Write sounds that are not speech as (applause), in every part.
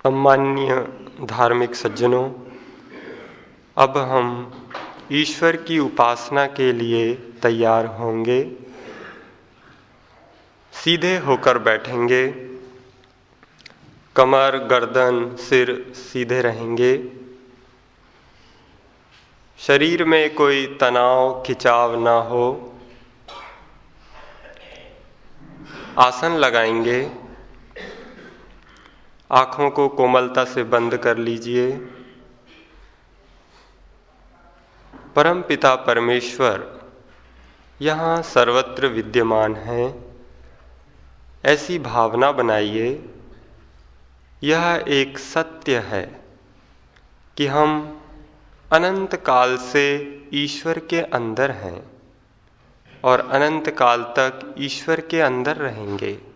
सम्मान्य धार्मिक सज्जनों, अब हम ईश्वर की उपासना के लिए तैयार होंगे। सीधे होकर बैठेंगे। कमर, गर्दन, सिर सीधे रहेंगे। शरीर में कोई तनाव, खिंचाव ना हो। आसन लगाएँगे। आँखों को कोमलता से बंद कर लीजिए। परम पिता परमेश्वर, यहाँ सर्वत्र विद्यमान है। ऐसी भावना बनाइए, यह एक सत्य है कि हम अनंत काल से ईश्वर के अंदर हैं और अनंत काल तक ईश्वर के अंदर रहेंगे।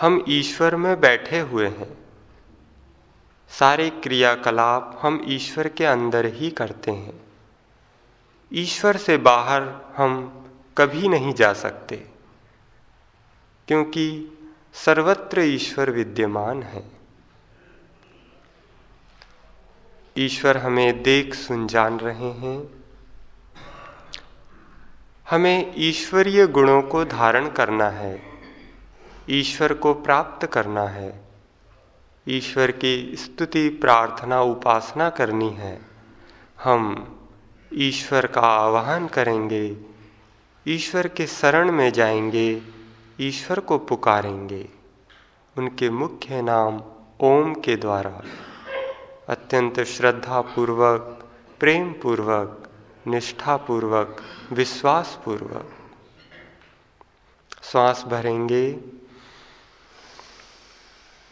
हम ईश्वर में बैठे हुए हैं। सारे क्रियाकलाप हम ईश्वर के अंदर ही करते हैं। ईश्वर से बाहर हम कभी नहीं जा सकते, क्योंकि सर्वत्र ईश्वर विद्यमान है। ईश्वर हमें देख सुन जान रहे हैं। हमें ईश्वरीय गुणों को धारण करना है। ईश्वर को प्राप्त करना है। ईश्वर की स्तुति, प्रार्थना, उपासना करनी है। हम ईश्वर का आवाहन करेंगे, ईश्वर के शरण में जाएँगे, ईश्वर को पुकारेंगे। उनके मुख्य नाम ओम के द्वारा। अत्यंत श्रद्धा पूर्वक प्रेम पूर्वक निष्ठा पूर्वक विश्वास पूर्वक श्वास भरेंगे।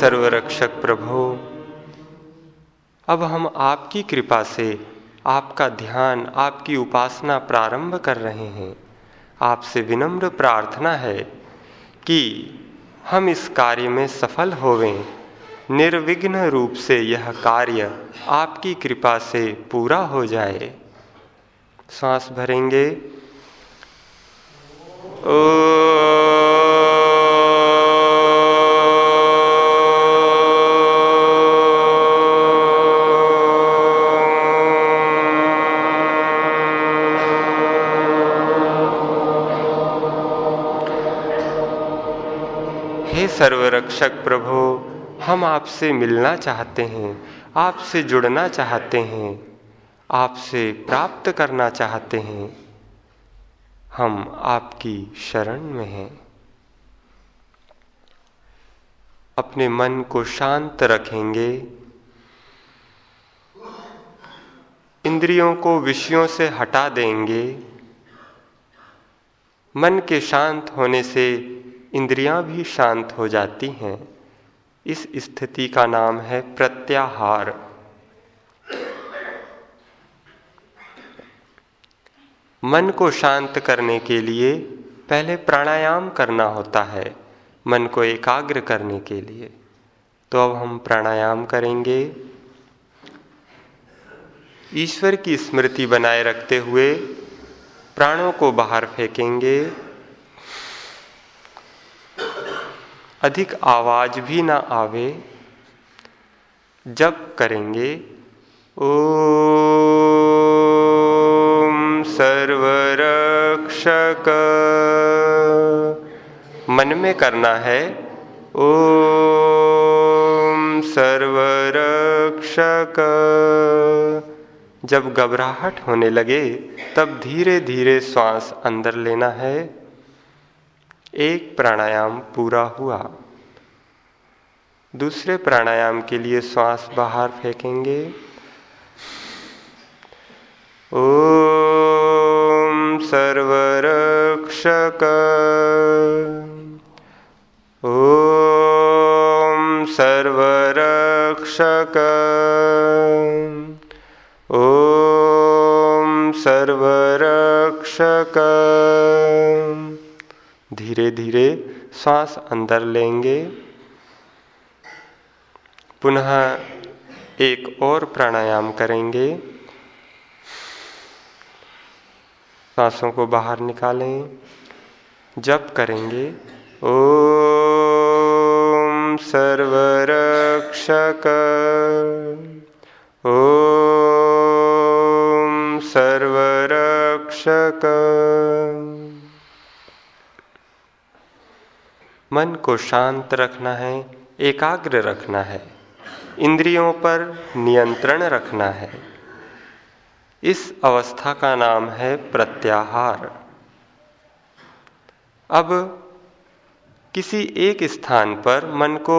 सर्वरक्षक प्रभु, अब हम आपकी कृपा से आपका ध्यान, आपकी उपासना प्रारंभ कर रहे हैं। आपसे विनम्र प्रार्थना है कि हम इस कार्य में सफल होवें। निर्विघ्न रूप से यह कार्य आपकी कृपा से पूरा हो जाए। सांस भरेंगे। ओ सर्वरक्षक प्रभु, हम आपसे मिलना चाहते हैं, आपसे जुड़ना चाहते हैं, आपसे प्राप्त करना चाहते हैं। हम आपकी शरण में हैं। अपने मन को शांत रखेंगे। इंद्रियों को विषयों से हटा देंगे। मन के शांत होने से इंद्रियाँ भी शांत हो जाती हैं। इस स्थिति का नाम है प्रत्याहार। मन को शांत करने के लिए पहले प्राणायाम करना होता है, मन को एकाग्र करने के लिए। तो अब हम प्राणायाम करेंगे। ईश्वर की स्मृति बनाए रखते हुए प्राणों को बाहर फेंकेंगे। अधिक आवाज़ भी ना आवे जब करेंगे, ओम सर्वरक्षक। मन में करना है, ओम सर्वरक्षक। जब घबराहट होने लगे, तब धीरे धीरे श्वास अंदर लेना है। एक प्राणायाम पूरा हुआ। दूसरे प्राणायाम के लिए श्वास बाहर फेंकेंगे। ओम सर्वरक्षक। ओम सर्वरक्षक। ओम सर्वरक्षक। धीरे धीरे श्वास अंदर लेंगे। पुनः एक और प्राणायाम करेंगे। सांसों को बाहर निकालें। जप करेंगे। ओम सर्वरक्षक। ओम सर्वरक्षक। मन को शांत रखना है, एकाग्र रखना है, इंद्रियों पर नियंत्रण रखना है। इस अवस्था का नाम है प्रत्याहार। अब किसी एक स्थान पर मन को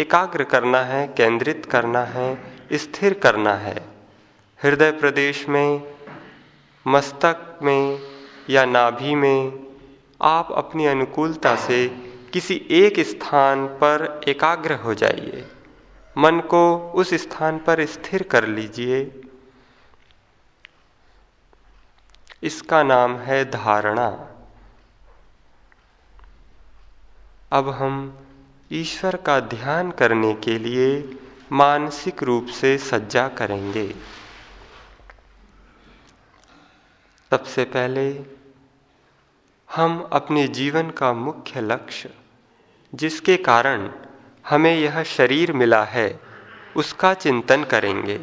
एकाग्र करना है, केंद्रित करना है, स्थिर करना है। हृदय प्रदेश में, मस्तक में या नाभि में आप अपनी अनुकूलता से किसी एक स्थान पर एकाग्र हो जाइए। मन को उस स्थान पर स्थिर कर लीजिए। इसका नाम है धारणा। अब हम ईश्वर का ध्यान करने के लिए मानसिक रूप से सज्जा करेंगे। सबसे पहले हम अपने जीवन का मुख्य लक्ष्य जिसके कारण हमें यह शरीर मिला है, उसका चिंतन करेंगे।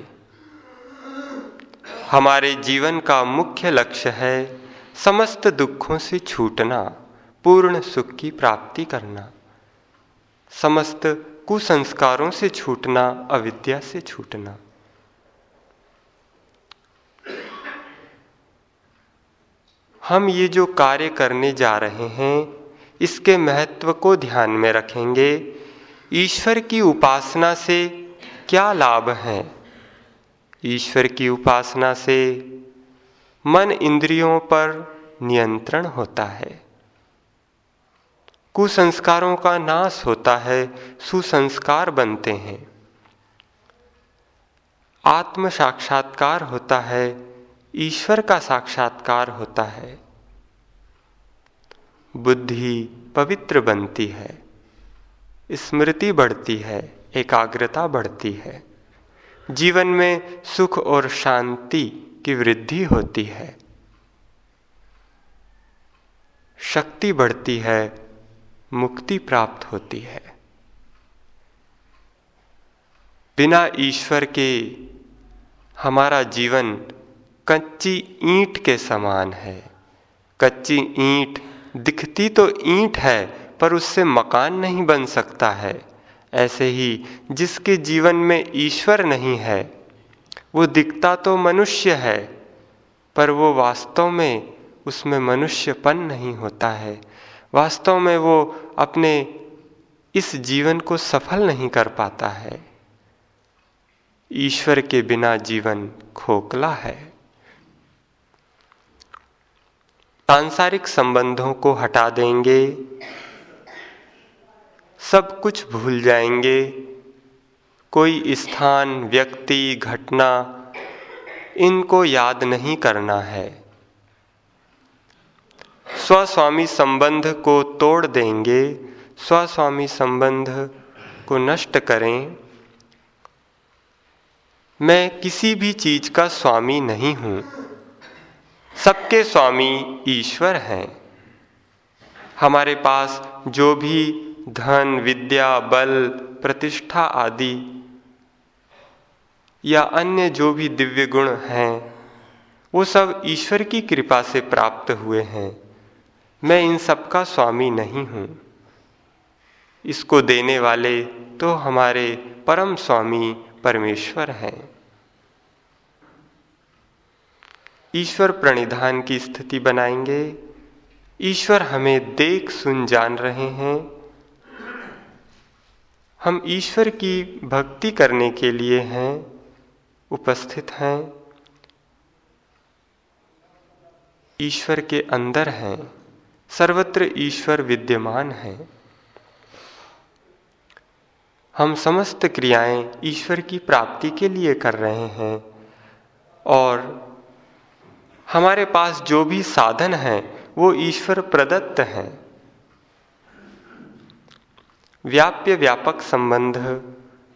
हमारे जीवन का मुख्य लक्ष्य है समस्त दुखों से छूटना, पूर्ण सुख की प्राप्ति करना। समस्त कुसंस्कारों से छूटना, अविद्या से छूटना। हम ये जो कार्य करने जा रहे हैं इसके महत्व को ध्यान में रखेंगे। ईश्वर की उपासना से क्या लाभ है? ईश्वर की उपासना से मन इंद्रियों पर नियंत्रण होता है। कुसंस्कारों का नाश होता है, सुसंस्कार बनते हैं। आत्म साक्षात्कार होता है, ईश्वर का साक्षात्कार होता है। बुद्धि पवित्र बनती है, स्मृति बढ़ती है, एकाग्रता बढ़ती है, जीवन में सुख और शांति की वृद्धि होती है। शक्ति बढ़ती है, मुक्ति प्राप्त होती है। बिना ईश्वर के हमारा जीवन कच्ची ईंट के समान है, कच्ची ईंट दिखती तो ईंट है, पर उससे मकान नहीं बन सकता है। ऐसे ही जिसके जीवन में ईश्वर नहीं है, वो दिखता तो मनुष्य है, पर वो वास्तव में उसमें मनुष्यपन नहीं होता है। वास्तव में वो अपने इस जीवन को सफल नहीं कर पाता है। ईश्वर के बिना जीवन खोखला है। सांसारिक संबंधों को हटा देंगे। सब कुछ भूल जाएँगे। कोई स्थान, व्यक्ति, घटना, इनको याद नहीं करना है। स्वस्वामी संबंध को तोड़ देंगे। स्वस्वामी संबंध को नष्ट करें। मैं किसी भी चीज़ का स्वामी नहीं हूँ। सबके स्वामी ईश्वर हैं। हमारे पास जो भी धन, विद्या, बल, प्रतिष्ठा आदि या अन्य जो भी दिव्य गुण हैं, वो सब ईश्वर की कृपा से प्राप्त हुए हैं। मैं इन सब का स्वामी नहीं हूँ। इसको देने वाले तो हमारे परम स्वामी परमेश्वर हैं। ईश्वर प्रणिधान की स्थिति बनाएँगे। ईश्वर हमें देख सुन जान रहे हैं। हम ईश्वर की भक्ति करने के लिए हैं, उपस्थित हैं। ईश्वर के अंदर हैं, सर्वत्र ईश्वर विद्यमान है। हम समस्त क्रियाएँ ईश्वर की प्राप्ति के लिए कर रहे हैं और हमारे पास जो भी साधन है, वो ईश्वर प्रदत्त हैं। व्याप्य व्यापक संबंध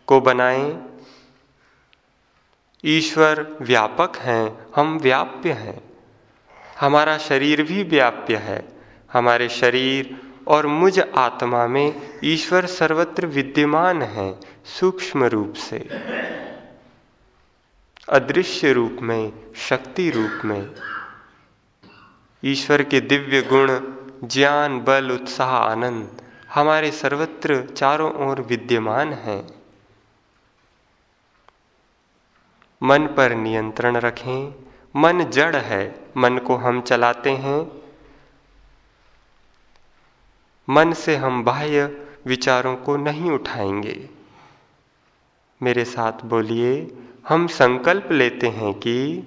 को बनाएँ। ईश्वर व्यापक हैं, हम व्याप्य हैं। हमारा शरीर भी व्याप्य है। हमारे शरीर और मुझ आत्मा में ईश्वर सर्वत्र विद्यमान है, सूक्ष्म रूप से। अदृश्य रूप में, शक्ति रूप में। ईश्वर के दिव्य गुण, ज्ञान, बल, उत्साह, आनंद हमारे सर्वत्र चारों ओर विद्यमान है। मन पर नियंत्रण रखें, मन जड़ है, मन को हम चलाते हैं। मन से हम बाह्य विचारों को नहीं उठाएँगे। मेरे साथ बोलिए हम संकल्प लेते हैं कि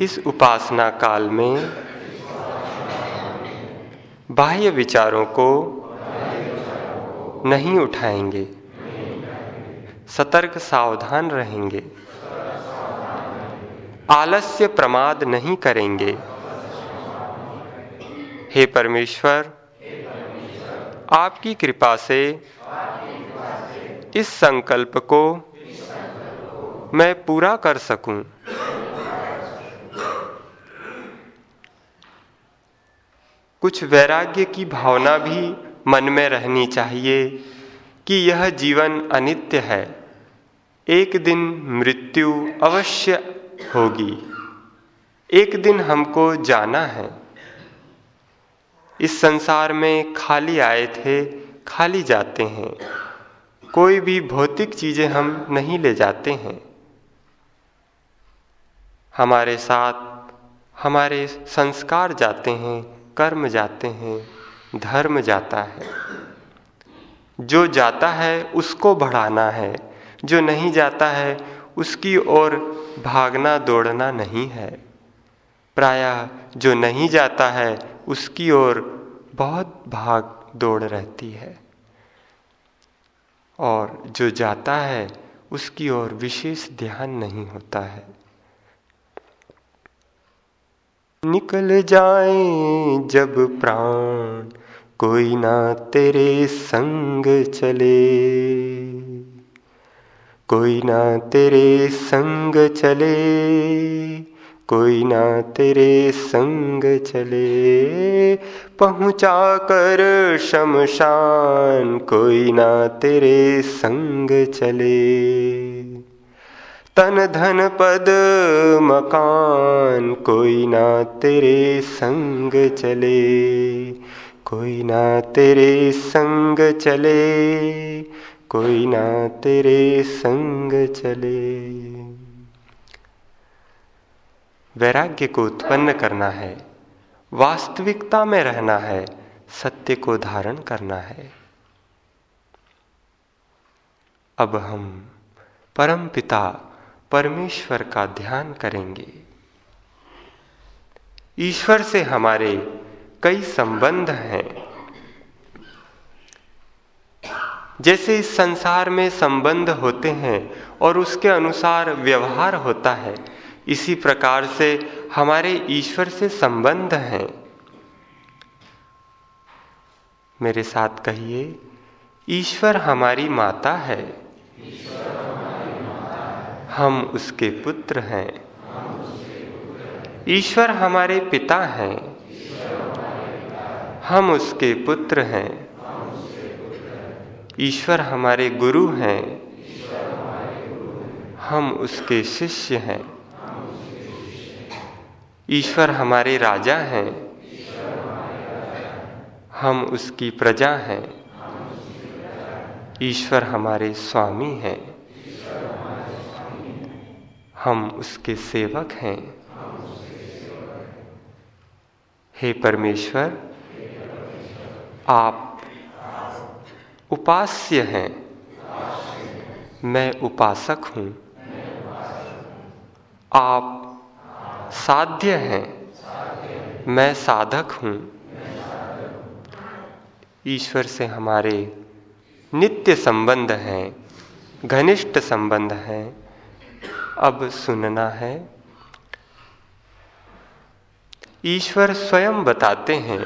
इस उपासना काल में बाह्य विचारों को नहीं उठाएँगे। सतर्क सावधान रहेंगे। आलस्य प्रमाद नहीं करेंगे। हे परमेश्वर, आपकी कृपा से इस संकल्प को मैं पूरा कर सकूँ। कुछ वैराग्य की भावना भी मन में रहनी चाहिए कि यह जीवन अनित्य है। एक दिन मृत्यु अवश्य होगी। एक दिन हमको जाना है। इस संसार में खाली आए थे, खाली जाते हैं। कोई भी भौतिक चीज़ें हम नहीं ले जाते हैं। हमारे साथ, हमारे संस्कार जाते हैं, कर्म जाते हैं, धर्म जाता है। जो जाता है, उसको बढ़ाना है। जो नहीं जाता है, उसकी ओर भागना दौड़ना नहीं है। प्रायः जो नहीं जाता है, उसकी ओर बहुत भाग दौड़ रहती है। और जो जाता है, उसकी ओर विशेष ध्यान नहीं होता है। निकल जाए जब प्राण, कोई ना तेरे संग चले। कोई ना तेरे संग चले। कोई ना तेरे संग चले। पहुँचा कर शमशान, कोई ना तेरे संग चले। तन धन पद मकान, कोई ना तेरे संग चले। कोई ना तेरे संग चले, कोई ना तेरे संग चले। वैराग्य को उत्पन्न करना है, वास्तविकता में रहना है, सत्य को धारण करना है। अब हम परम पिता परमेश्वर का ध्यान करेंगे। ईश्वर से हमारे कई संबंध हैं। जैसे इस संसार में संबंध होते हैं और उसके अनुसार व्यवहार होता है इसी प्रकार से हमारे ईश्वर से संबंध हैं। मेरे साथ कहिए, ईश्वर हमारी माता है। हम उसके पुत्र हैं। ईश्वर हमारे पिता हैं। हम उसके पुत्र हैं। ईश्वर हमारे गुरु हैं। हम उसके शिष्य हैं। ईश्वर हमारे राजा हैं। हम उसकी प्रजा हैं। ईश्वर हमारे स्वामी हैं। हम उसके सेवक हैं। हे परमेश्वर, आप उपास्य हैं। मैं उपासक हूँ। आप साध्य हैं। मैं साधक हूँ। ईश्वर से हमारे नित्य संबंध हैं, घनिष्ठ संबंध हैं। अब सुनना है। ईश्वर स्वयं बताते हैं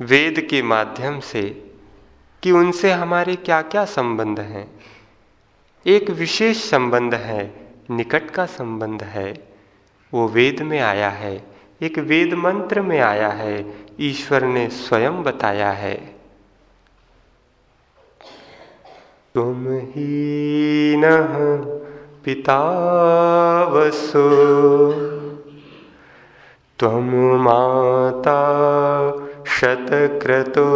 वेद के माध्यम से कि उनसे हमारे क्या क्या संबंध हैं। एक विशेष संबंध है, निकट का संबंध है। वो वेद में आया है, एक वेद मंत्र में आया है, ईश्वर ने स्वयं बताया है। तुम ही न पिता वसो त्वं माता शतक्रतो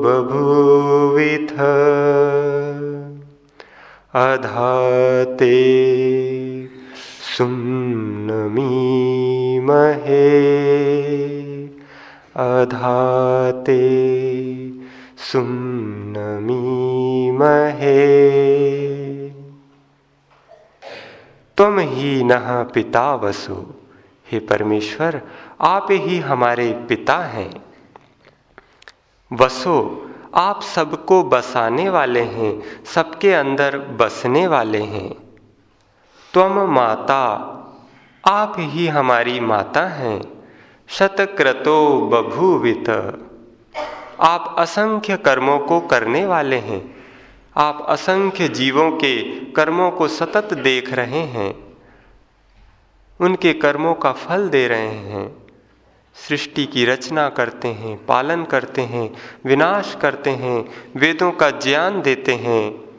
बभूविथ, अधाते महे, अधाते महे। तुम ही नः पिता वसु, हे परमेश्वर, आप ही हमारे पिता हैं। वसो, आप सबको बसाने वाले हैं, सबके अंदर बसने वाले हैं। तुम माता, आप ही हमारी माता हैं। शतक्रतो बभूवित। आप असंख्य कर्मों को करने वाले हैं। आप असंख्य जीवों के कर्मों को सतत देख रहे हैं। उनके कर्मों का फल दे रहे हैं। सृष्टि की रचना करते हैं, पालन करते हैं, विनाश करते हैं, वेदों का ज्ञान देते हैं।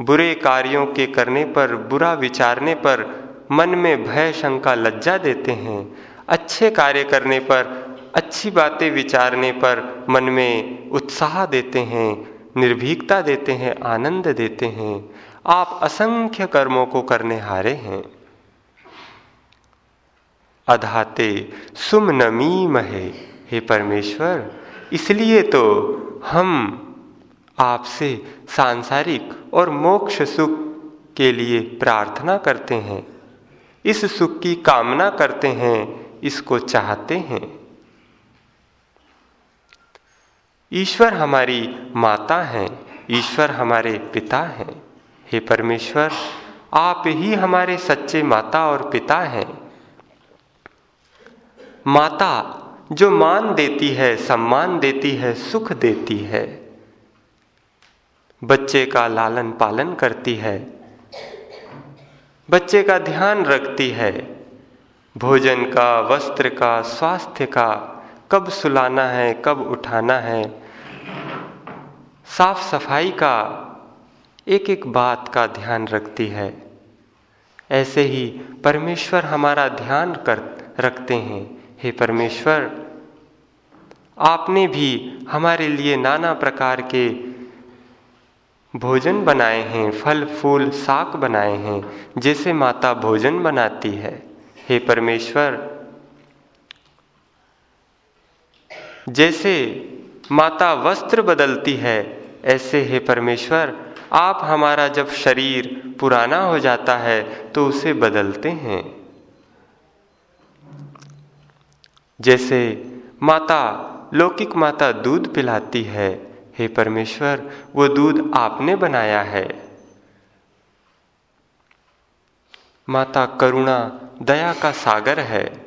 बुरे कार्यों के करने पर, बुरा विचारने पर मन में भय, शंका, लज्जा देते हैं। अच्छे कार्य करने पर, अच्छी बातें विचारने पर मन में उत्साह देते हैं, निर्भीकता देते हैं, आनंद देते हैं। आप असंख्य कर्मों को करने हारे हैं। अधाते सुम नमी महे हे परमेश्वर, इसलिए तो हम आपसे सांसारिक और मोक्ष सुख के लिए प्रार्थना करते हैं। इस सुख की कामना करते हैं, इसको चाहते हैं। ईश्वर हमारी माता हैं, ईश्वर हमारे पिता हैं। हे परमेश्वर, आप ही हमारे सच्चे माता और पिता हैं। माता जो मान देती है, सम्मान देती है, सुख देती है। बच्चे का लालन पालन करती है। बच्चे का ध्यान रखती है। भोजन का, वस्त्र का, स्वास्थ्य का कब सुलाना है, कब उठाना है। साफ़ सफ़ाई का एक एक बात का ध्यान रखती है। ऐसे ही परमेश्वर हमारा ध्यान कर, रखते हैं। हे परमेश्वर, आपने भी हमारे लिए नाना प्रकार के भोजन बनाए हैं, फल, फूल, साग बनाए हैं, जैसे माता भोजन बनाती है। हे परमेश्वर, जैसे माता वस्त्र बदलती है, ऐसे हे परमेश्वर, आप हमारा जब शरीर पुराना हो जाता है तो उसे बदलते हैं। जैसे माता लौकिक माता दूध पिलाती है हे परमेश्वर, वो दूध आपने बनाया है। माता करुणा, दया का सागर है।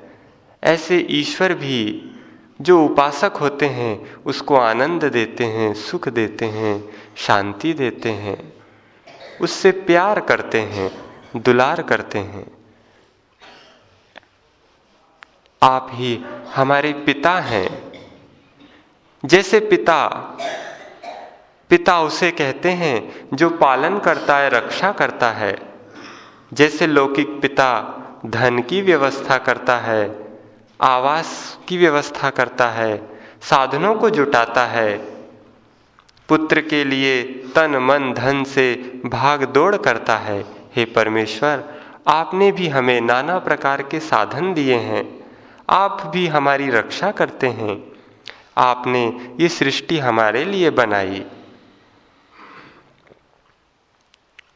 ऐसे ईश्वर भी, जो उपासक होते हैं, उसको आनंद देते हैं, सुख देते हैं, शांति देते हैं। उससे प्यार करते हैं, दुलार करते हैं। आप ही हमारे पिता हैं। जैसे पिता पिता उसे कहते हैं, जो पालन करता है, रक्षा करता है। जैसे लौकिक पिता धन की व्यवस्था करता है, आवास की व्यवस्था करता है, साधनों को जुटाता है। पुत्र के लिए तन, मन, धन से भाग दौड़ करता है। हे परमेश्वर, आपने भी हमें नाना प्रकार के साधन दिए हैं। आप भी हमारी रक्षा करते हैं। आपने ये सृष्टि हमारे लिए बनाई।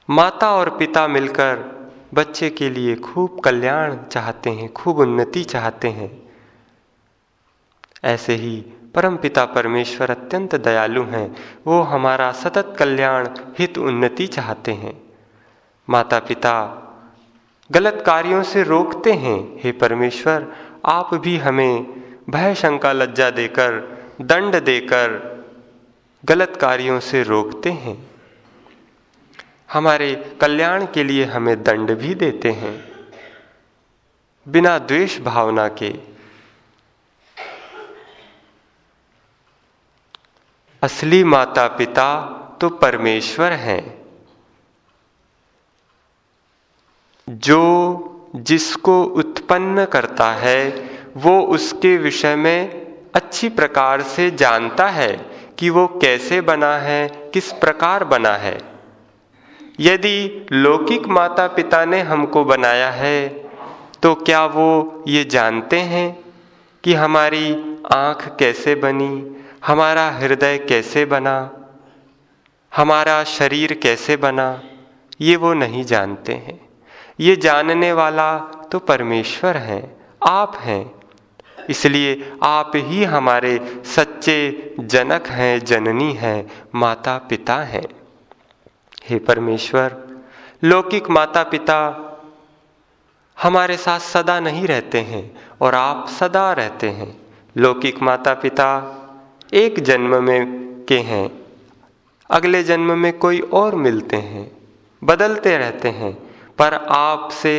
माता और पिता मिलकर बच्चे के लिए खूब कल्याण चाहते हैं, खूब उन्नति चाहते हैं। ऐसे ही परम पिता परमेश्वर अत्यंत दयालु हैं। वो हमारा सतत कल्याण, हित, उन्नति चाहते हैं। माता पिता गलत कार्यों से रोकते हैं। हे परमेश्वर, आप भी हमें भय, शंका, लज्जा देकर, दंड देकर गलत कार्यों से रोकते हैं। हमारे कल्याण के लिए हमें दंड भी देते हैं। बिना द्वेष भावना के। असली माता पिता तो परमेश्वर हैं। जो जिसको उत्पन्न करता है, वो उसके विषय में अच्छी प्रकार से जानता है कि वो कैसे बना है, किस प्रकार बना है। यदि लौकिक माता पिता ने हमको बनाया है तो क्या वो ये जानते हैं कि हमारी आँख कैसे बनी, हमारा हृदय कैसे बना, हमारा शरीर कैसे बना, ये वो नहीं जानते हैं। ये जानने वाला तो परमेश्वर हैं, आप हैं। इसलिए आप ही हमारे सच्चे जनक हैं, जननी हैं माता पिता हैं। हे परमेश्वर, लौकिक माता पिता हमारे साथ सदा नहीं रहते हैं और आप सदा रहते हैं। लौकिक माता पिता एक जन्म में के हैं, अगले जन्म में कोई और मिलते हैं, बदलते रहते हैं, पर आपसे,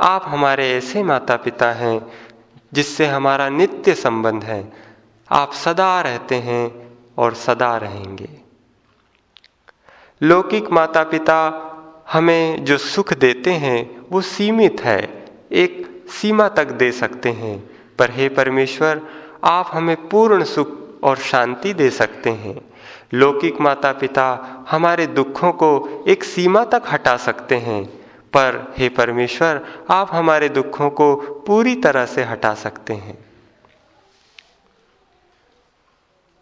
आप हमारे ऐसे माता पिता हैं जिससे हमारा नित्य संबंध है। आप सदा रहते हैं और सदा रहेंगे। लौकिक माता पिता हमें जो सुख देते हैं, वो सीमित है, एक सीमा तक दे सकते हैं। पर हे परमेश्वर, आप हमें पूर्ण सुख और शांति दे सकते हैं। लौकिक माता पिता हमारे दुखों को एक सीमा तक हटा सकते हैं। पर हे परमेश्वर, आप हमारे दुखों को पूरी तरह से हटा सकते हैं।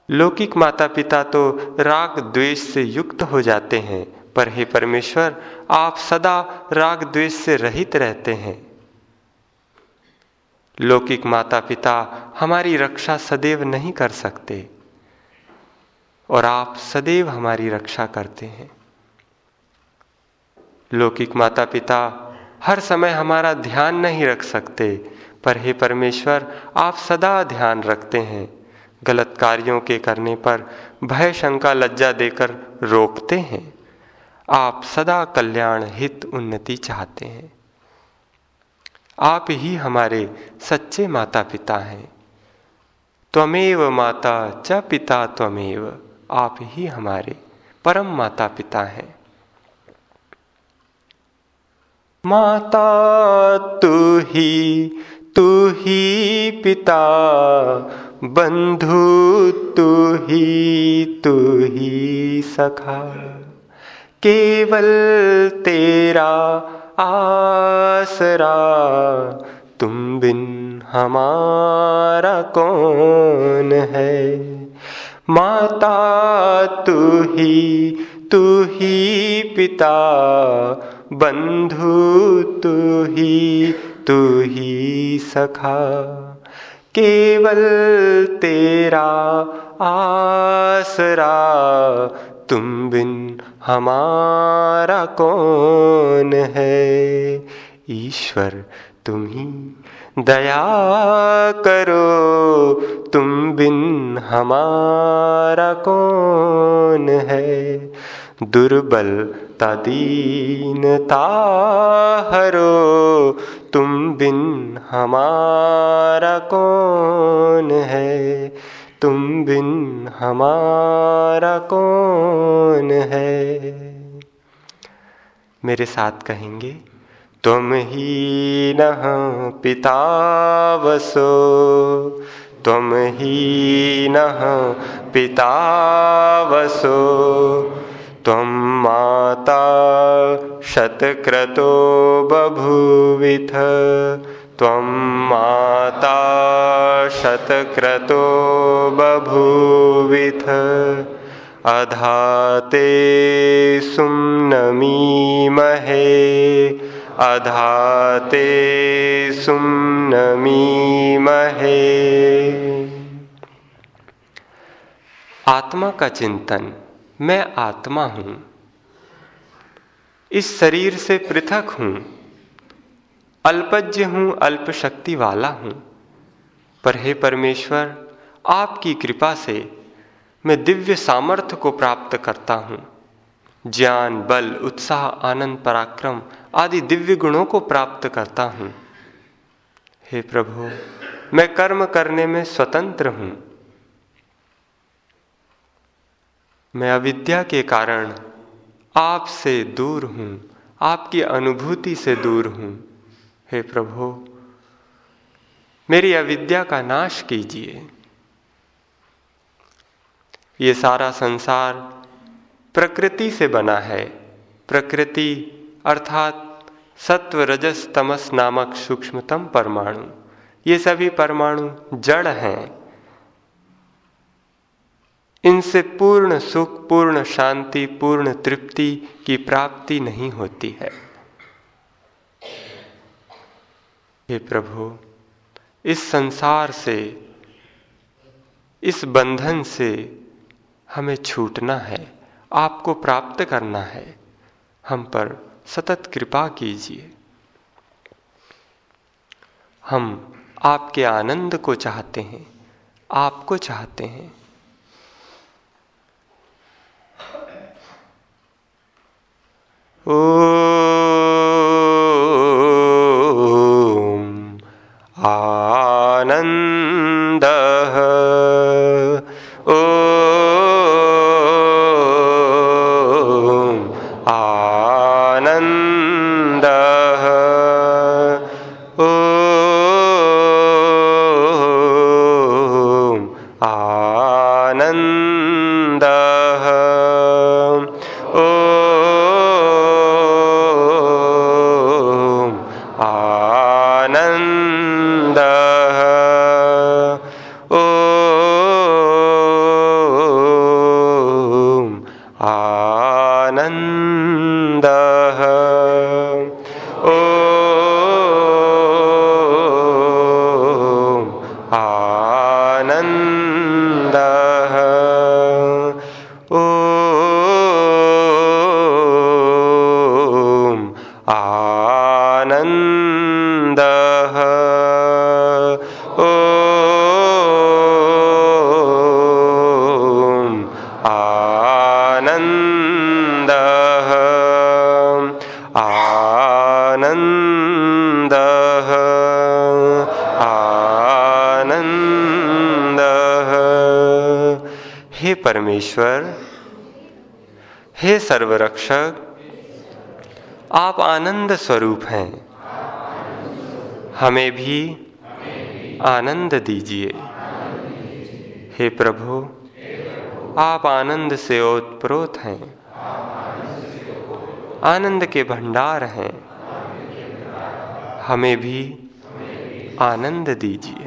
लौकिक माता पिता तो राग द्वेष से युक्त हो जाते हैं, पर हे परमेश्वर, आप सदा राग द्वेष से रहित रहते हैं। लौकिक माता पिता हमारी रक्षा सदैव नहीं कर सकते, और आप सदैव हमारी रक्षा करते हैं। लौकिक माता पिता हर समय हमारा ध्यान नहीं रख सकते, पर हे परमेश्वर, आप सदा ध्यान रखते हैं। गलत कार्यों के करने पर भय, शंका, लज्जा देकर रोकते हैं। आप सदा कल्याण हित उन्नति चाहते हैं। आप ही हमारे सच्चे माता पिता हैं। त्वमेव माता च पिता त्वमेव, आप ही हमारे परम माता पिता हैं। माता तू ही तू ही पिता बंधु तू ही तू ही सखा। केवल तेरा आसरा, तुम बिन हमारा कौन है? माता तू ही तू ही पिता, बंधु तू ही तू ही सखा। केवल तेरा आसरा, तुम बिन हमारा कौन है? ईश्वर, तुम ही दया करो, तुम बिन हमारा कौन है? दुर्बलता दीनता हरो तुम बिन हमारा कौन है? तुम बिन हमारा कौन है? मेरे साथ कहेंगे, तुम ही न पिता वसो तुम ही न पिता वसो त्वं माता शतक्रतो बभूविथ। त्वं माता शतक्रतो बभूविथ। अधाते सुम्नमीमहे अधाते सुम्नमीमहे आत्मा का चिंतन। मैं आत्मा हूँ। इस शरीर से पृथक हूँ। अल्पज्ञ हूँ अल्प शक्ति वाला हूँ। पर हे परमेश्वर, आपकी कृपा से मैं दिव्य सामर्थ्य को प्राप्त करता हूँ। ज्ञान, बल, उत्साह, आनंद, पराक्रम आदि दिव्य गुणों को प्राप्त करता हूँ। हे प्रभु, मैं कर्म करने में स्वतंत्र हूँ। मैं अविद्या के कारण आपसे दूर हूँ, आपकी अनुभूति से दूर हूँ। हे प्रभु, मेरी अविद्या का नाश कीजिए। ये सारा संसार प्रकृति से बना है। प्रकृति अर्थात सत्व रजस तमस नामक सूक्ष्मतम परमाणु। ये सभी परमाणु जड़ हैं। इनसे पूर्ण सुख, पूर्ण शांति, पूर्ण तृप्ति की प्राप्ति नहीं होती है। हे प्रभु, इस संसार से, इस बंधन से हमें छूटना है, आपको प्राप्त करना है। हम पर सतत कृपा कीजिए। हम आपके आनंद को चाहते हैं, आपको चाहते हैं। ओ परमेश्वर, हे सर्वरक्षक, आप आनंद स्वरूप हैं। हमें भी आनंद दीजिए। हे प्रभु, आप आनंद से ओतप्रोत हैं। आनंद के भंडार हैं। हमें भी आनंद दीजिए।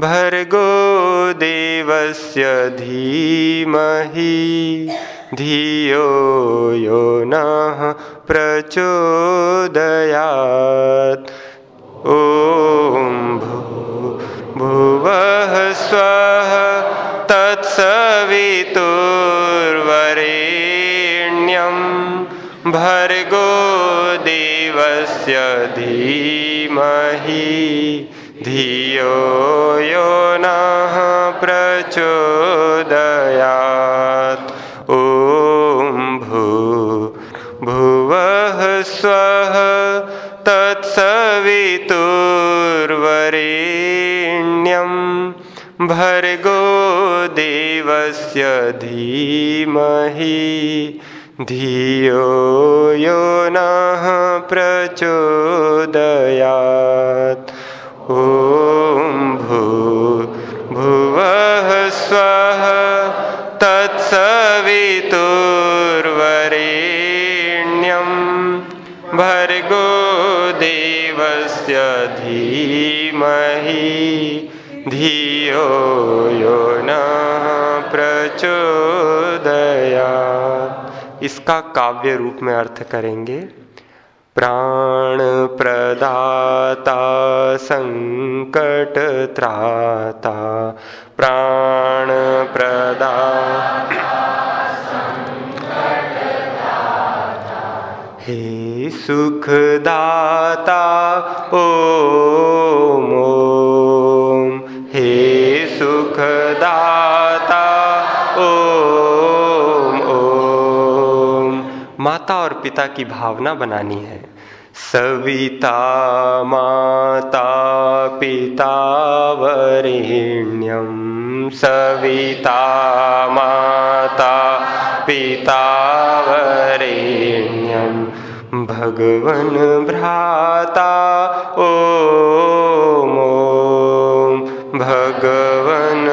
भर्गो देवस्य धीमहि धियो यो नः प्रचोदयात्। ॐ भुवः स्वः भर्गो देवस्य धीमहि। धियो यो नः प्रचोदयात्। ॐ भू, भुवः स्वः तत्सवितुर्वरेण्यं। भर्गो देवस्य धीमहि। धियो यो नः प्रचोदयात्। ॐ भू स्वः तत्सवितुर्वरेण्यं। भर्गो देवस्य धीमहि, धियो यो न प्रचोदया इसका काव्य रूप में अर्थ करेंगे। प्राण प्रदाता संकट त्राता प्राण प्रदा हे सुखदाता ओ ओम माता की भावना बनानी है। सविता माता पिता वरेण्यम सविता माता पिता वरेण्यम भगवन भ्राता ओम। भगवन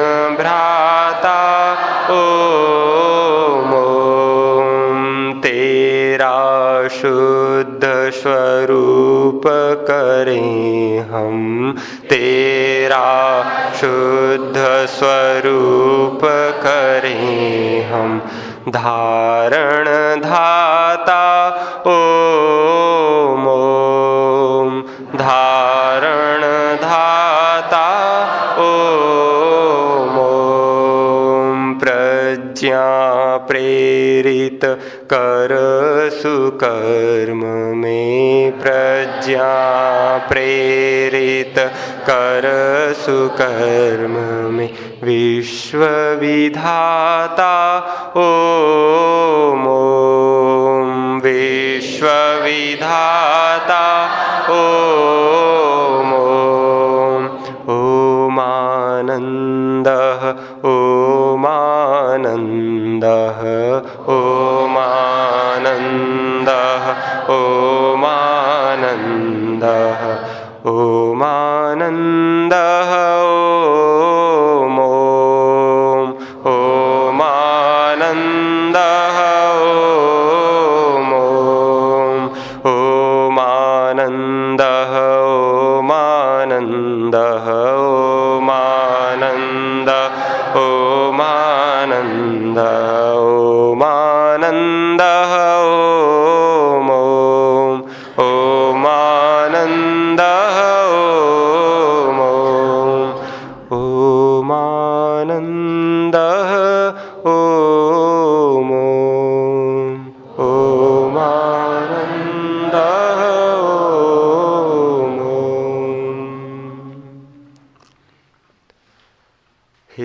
स्वरूप करें हम। तेरा शुद्ध स्वरूप करें हम। धारण धाता ओ ओम। धारण धाता ओम ओम। प्रज्ञा प्रेरित कर सुकर्म में प्रज्ञा प्रेरित कर सुकर्म में विश्व विधाता ओम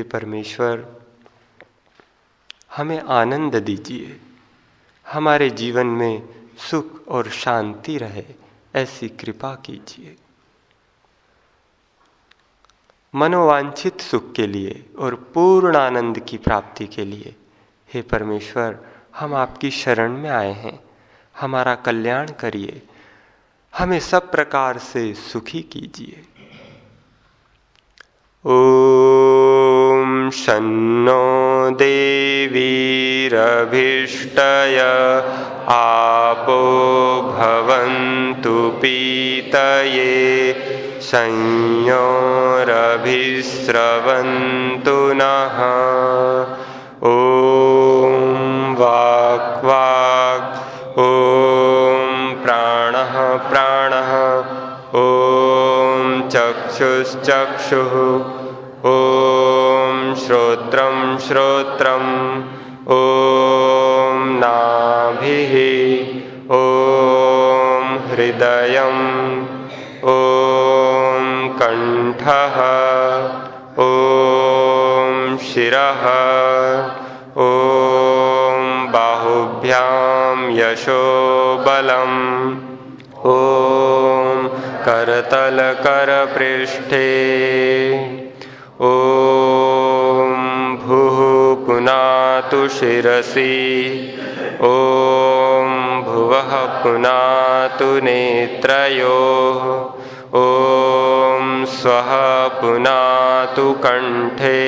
परमेश्वर, हमें आनंद दीजिए। हमारे जीवन में सुख और शांति रहे, ऐसी कृपा कीजिए। मनोवांछित सुख के लिए और पूर्ण आनंद की प्राप्ति के लिए, हे परमेश्वर, हम आपकी शरण में आए हैं। हमारा कल्याण करिए। हमें सब प्रकार से सुखी कीजिए। ॐ शन्नो देवीरभिष्टय आपो भवन्तु पीतये संयोरभिस्रवन्तु नः। ॐ वाक्वाक् ॐ प्राणः प्राणः ॐ चक्षुश्चक्षुः। श्रोत्रं श्रोत्रम्। ॐ नाभिः। ॐ हृदयम्। ॐ कण्ठः। ॐ शिरः। ॐ बाहुभ्यां यशोबलम्। ॐ करतलकरपृष्ठे। ॐ भुः पुनातु शिरसि। ॐ भुवः पुनातु नेत्रयोः। ॐ स्वः पुनातु कण्ठे।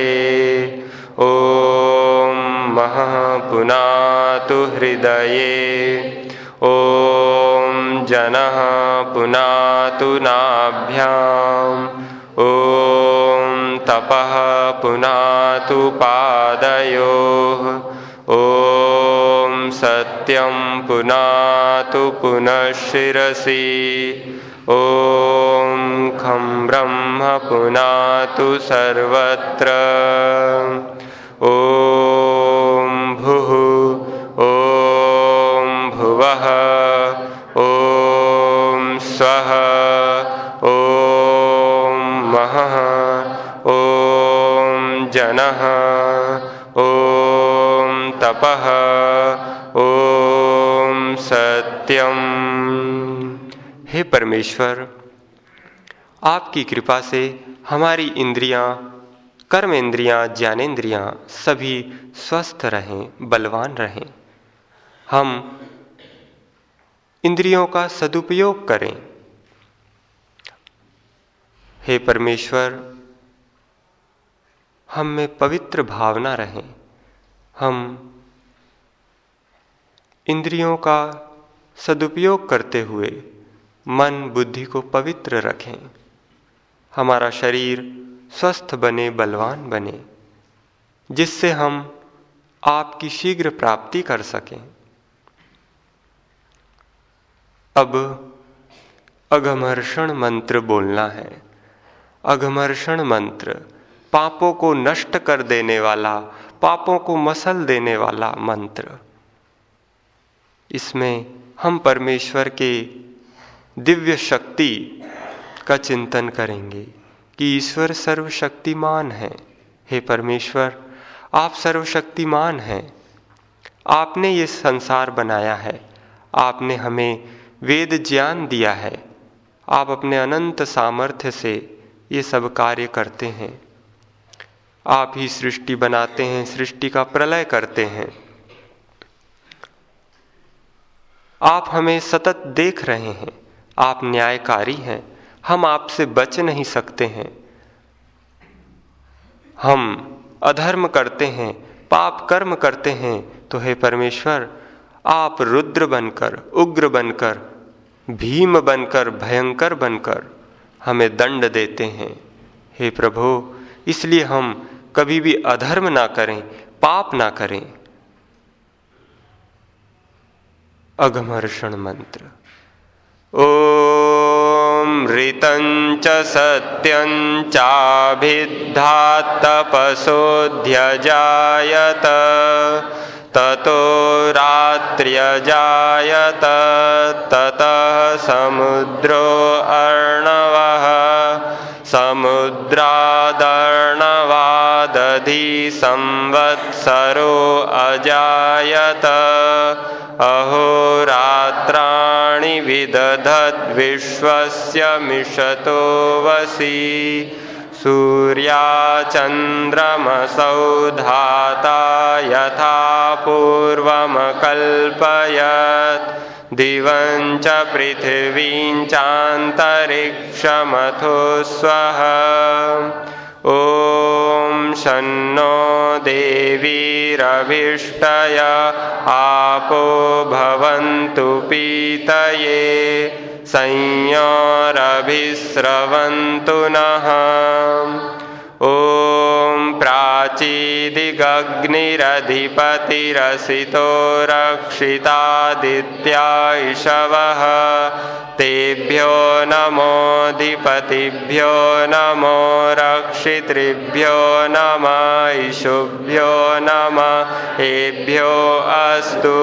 ॐ महः पुनातु हृदये। ॐ जनः पुनातु तपः पुनातु पादयोः ॐ सत्यं पुनातु पुनः शिरसि ॐ खं ब्रह्म पुनातु सर्वत्र। ॐ भुः परमेश्वर, आपकी कृपा से हमारी इंद्रियाँ कर्म इंद्रियाँ ज्ञानेन्द्रियाँ सभी स्वस्थ रहें, बलवान रहें। हम इंद्रियों का सदुपयोग करें। हे परमेश्वर, हम में पवित्र भावना रहें। हम इंद्रियों का सदुपयोग करते हुए मन बुद्धि को पवित्र रखें। हमारा शरीर स्वस्थ बने, बलवान बने, जिससे हम आपकी शीघ्र प्राप्ति कर सकें। अब अघमर्षण मंत्र बोलना है। अघमर्षण मंत्र, पापों को नष्ट कर देने वाला, पापों को मसल देने वाला मंत्र। इसमें हम परमेश्वर के दिव्य शक्ति का चिंतन करेंगे कि ईश्वर सर्वशक्तिमान है। हे परमेश्वर, आप सर्वशक्तिमान हैं। आपने ये संसार बनाया है। आपने हमें वेद ज्ञान दिया है। आप अपने अनंत सामर्थ्य से ये सब कार्य करते हैं। आप ही सृष्टि बनाते हैं, सृष्टि का प्रलय करते हैं। आप हमें सतत देख रहे हैं। आप न्यायकारी हैं। हम आपसे बच नहीं सकते हैं। हम अधर्म करते हैं, पाप कर्म करते हैं तो हे परमेश्वर, आप रुद्र बनकर, उग्र बनकर, भीम बनकर, भयंकर बनकर हमें दंड देते हैं। हे प्रभु, इसलिए हम कभी भी अधर्म ना करें, पाप ना करें। अघमर्षण मंत्र। ओ ऋतं च सत्यं चाभिद्धात्तपसोऽध्यजायत ततो रात्र्यजायत ततः समुद्रो अर्णवः समुद्रादर्णवादधि संवत्सरो अजायत विदधद्विश्वस्य मिषतो वसि। सूर्याचन्द्रमसौ धाता यथा पूर्वमकल्पयत्। दिवं च पृथिवीं चान्तरिक्षमथो स्वः। ॐ शन्नो देवीरभिष्टय आपो भवन्तु पीतये संयोरभिस्रवन्तु नः। ॐ प्राचीदिगग्निरधिपतिरसितो रक्षितादित्या इषवः तेभ्यो नमोऽधिपतिभ्यो नमो रक्षितृभ्यो नम ईशुभ्यो नम एभ्यो अस्तु।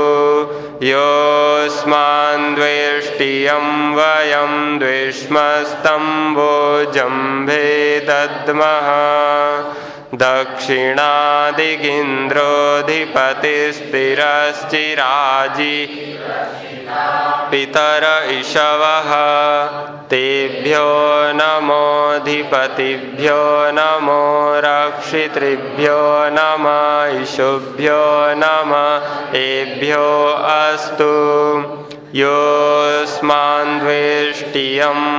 योऽस्मान्द्वेष्टियं वयं द्विष्मस्तम्भोजम्भे दद्मः दक्षिणादिगिन्द्रोऽधिपतिस्थिरश्चिराजि। पितर इषवः तेभ्यो नमोऽधिपतिभ्यो नमो रक्षितृभ्यो नम ईशुभ्यो नम एभ्यो अस्तु। योऽस्मान्द्वेष्टियं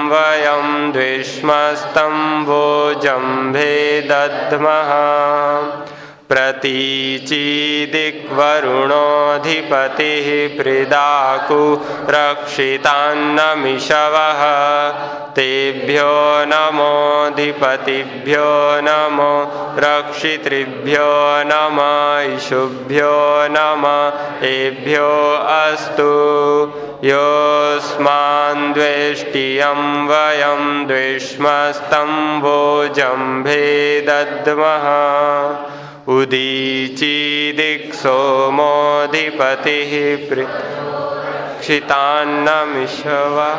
वयं द्विष्मस्तं दद्मः प्रतीचिदिग्वरुणोऽधिपतिः प्रिदाकु रक्षितान्नमिषवः। तेभ्यो नमोऽधिपतिभ्यो नमो रक्षितृभ्यो नम ईशुभ्यो नम एभ्यो अस्तु। योऽस्मान् द्वेष्टियं वयं द्विष्मस्तम्भोजम्भे दद्मः उदीचिदिक्सोमोऽधिपतिः क्षितान्नमिषवः।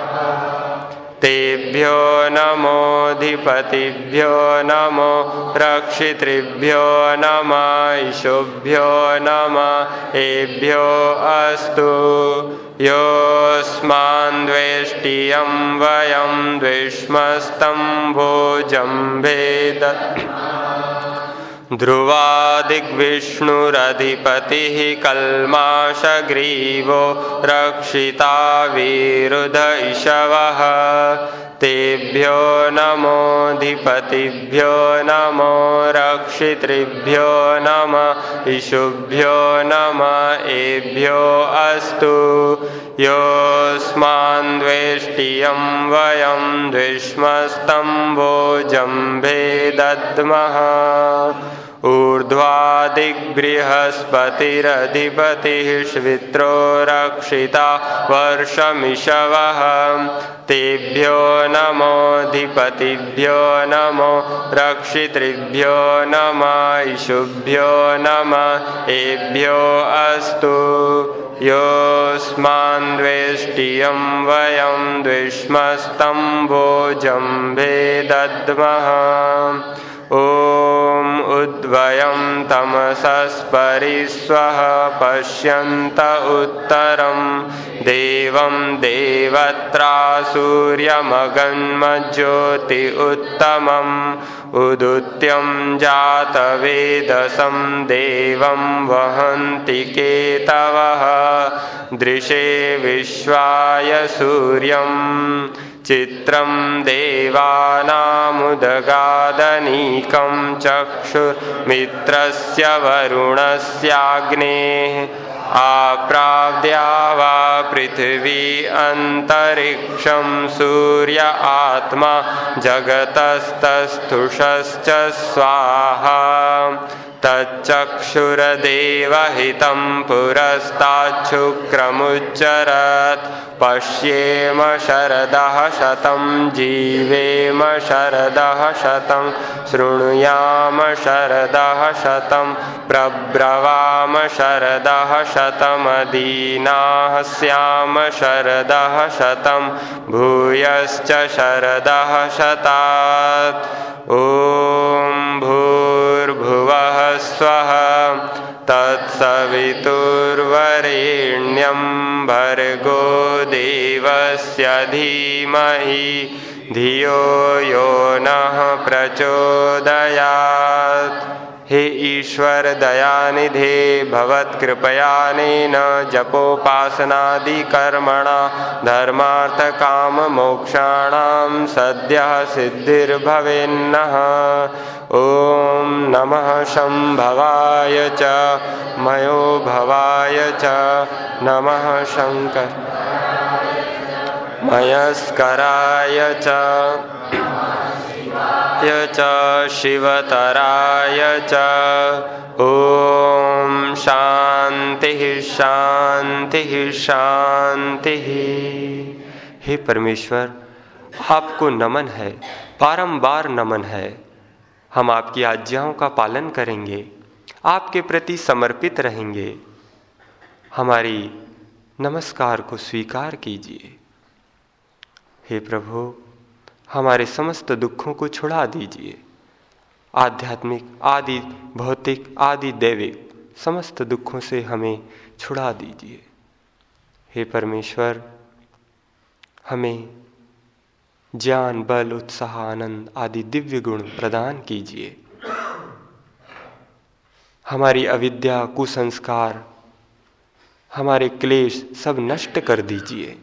तेभ्यो नमोऽधिपतिभ्यो नमो रक्षितृभ्यो नम ईशुभ्यो नम एभ्यो अस्तु। योऽस्मान् द्वेष्टियं वयं द्विष्मस्तम्भोजम्भेद ध्रुवादिग्विष्णुरधिपतिः कल्माशग्रीवो रक्षिता विरुध इषवः। तेभ्यो नमोऽधिपतिभ्यो नमो रक्षितृभ्यो नम इषुभ्यो नम एभ्यो अस्तु। योऽस्मान् द्वेष्टियं वयं द्विष्मस्तम्भोजम्भे दद्मः ऊर्ध्वादिग्बृहस्पतिरधिपतिः श्वित्रो रक्षिता वर्षमिषवः। तेभ्यो नमोऽधिपतिभ्यो नमो रक्षितृभ्यो नम ईशुभ्यो नम एभ्यो अस्तु। योऽस्मान् द्वेष्टियं वयं द्विष्मस्तम्भोजम्भे दद्मः ॐ उद्वयं तमसस्परिस्वः पश्यन्त उत्तरं। देवं देवत्रा सूर्यमगन्मज्योति उत्तमम्। उदुत्यं जातवेदसं देवं वहन्ति केतवः। दृशे विश्वाय सूर्यम्। चित्रं देवानामुदगादनीकं चक्षुर्मित्रस्य वरुणस्याग्नेः आप्राव्द्या वा पृथिवी अन्तरिक्षं सूर्य आत्मा जगतस्तस्थुषश्च स्वाहा। तच्चक्षुरदेवहितं पुरस्ताच्छुक्रमुच्चरत्। पश्येम शरदः शतं जीवेम शरदः शतं शृणुयाम शरदः शतं प्रब्रवाम शरदः शतमदीनाः स्याम शरदः शतं भूयश्च शरदः शतात् ॐ भूर्भुवः स्वः तत्सवितुर्वरेण्यं भर्गो देवस्य धीमहि। धियो यो नः प्रचोदयात्। हे ईश्वर दयानिधे भवत्कृपयानेन जपोपासनादिकर्मणा धर्मार्थकाममोक्षाणां सद्यः सिद्धिर्भवेन्नः। ॐ नमः शम्भवाय च मयो भवाय च, नमः शङ्कर। मयस्कराय च। शिवतराय च। ॐ शान्तिः शान्तिः शान्तिः। हे परमेश्वर, आपको नमन है, बारंबार नमन है। हम आपकी आज्ञाओं का पालन करेंगे, आपके प्रति समर्पित रहेंगे। हमारी नमस्कार को स्वीकार कीजिए। हे प्रभु हमारे समस्त दुखों को छुड़ा दीजिए। आध्यात्मिक, आदि, भौतिक, आदि, दैविक समस्त दुखों से हमें छुड़ा दीजिए। हे परमेश्वर, हमें ज्ञान, बल, उत्साह, आनंद आदि दिव्य गुण प्रदान कीजिए। हमारी अविद्या, कुसंस्कार, हमारे क्लेश सब नष्ट कर दीजिए।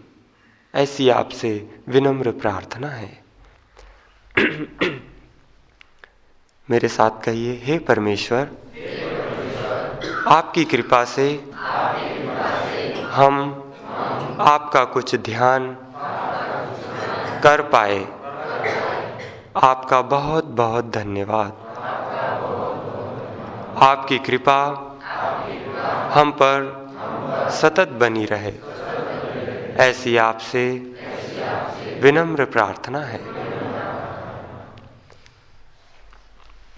ऐसी आपसे विनम्र प्रार्थना है। (coughs) मेरे साथ कहिए, हे परमेश्वर, आपकी कृपा से हम आपका कुछ ध्यान कर पाए। आपका बहुत बहुत धन्यवाद। आपकी कृपा हम पर सतत बनी रहे। ऐसी आपसे विनम्र प्रार्थना है।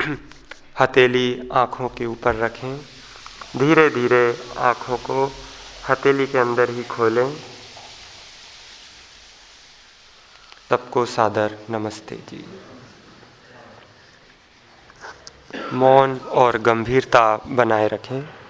(clears throat) हथेली आँखों के ऊपर रखें। धीरे धीरे आँखों को हथेली के अंदर ही खोलें। सबको सादर नमस्ते जी। मौन और गंभीरता बनाए रखें।